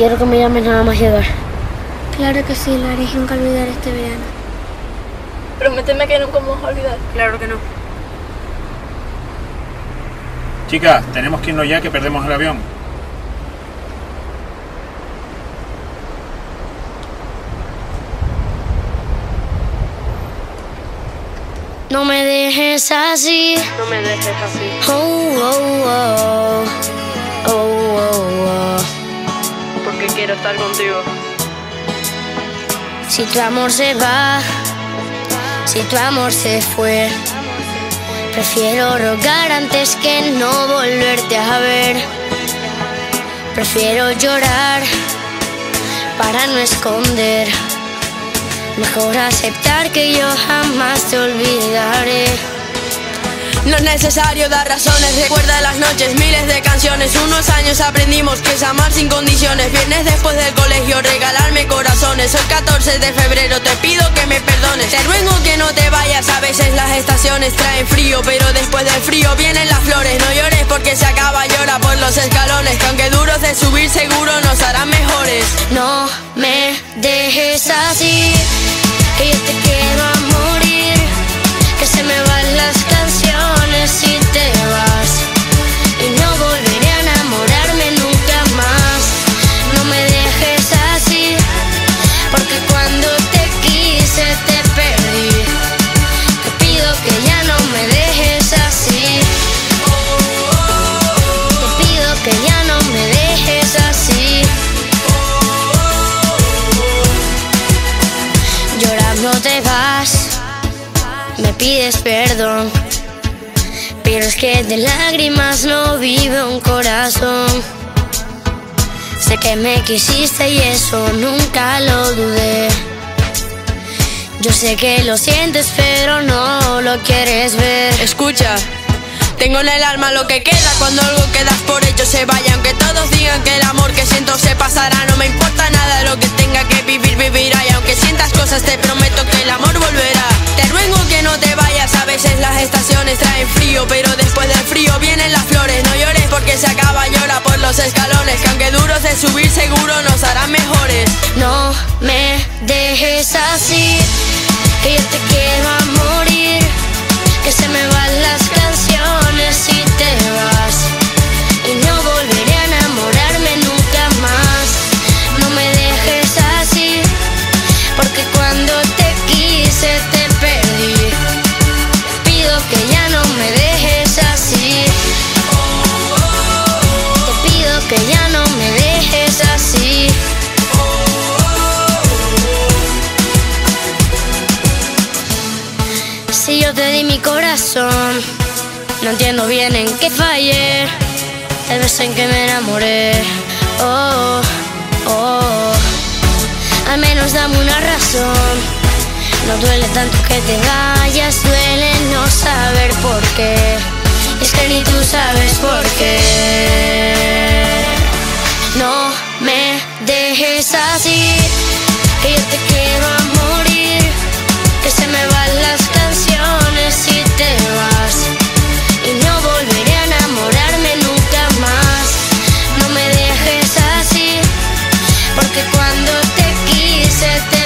Quiero que me llames nada más llegar. Claro que sí, lo haré nunca olvidar este verano. Prométeme que nunca vamos a olvidar. Claro que no. Chicas, tenemos que irnos ya que perdemos el avión. No me dejes así. No me dejes así. Oh, oh, oh. Contigo. Si tu amor se va, si tu amor se fue, prefiero rogar antes que no volverte a ver. Prefiero llorar para no esconder. Mejor aceptar que yo jamás te olvidaré. No es necesario dar razones, recuerda las noches, miles de canciones. Unos años aprendimos que es amar sin condiciones. Vienes después del colegio, regalarme corazones. Hoy 14 de febrero, te pido que me perdones. Te ruego que no te vayas, a veces las estaciones traen frío, pero después del frío vienen las flores. No llores porque se acaba, llora por los escalones. Que aunque duros de subir, seguro nos harán mejores. No me dejes así, pides perdón. Pero es que de lágrimas no vive un corazón. Sé que me quisiste y eso nunca lo dudé. Yo sé que lo sientes, pero no lo quieres ver. Escucha, tengo en el alma lo que queda cuando algo quedas por hecho se vaya. Aunque todos digan que el amor que siento se pasará, no me importa nada lo que tenga que vivir, vivirá. Y aunque sientas cosas, te prometo subir, seguro nos harán mejores. No me dejes así, que yo te quiero corazón. No entiendo bien en qué fallé, tal vez en que me enamoré. Oh, oh, al menos dame una razón. No duele tanto que te vayas, duele no saber por qué. Es que ni tú sabes por qué. No me dejes así, que yo que cuando te quise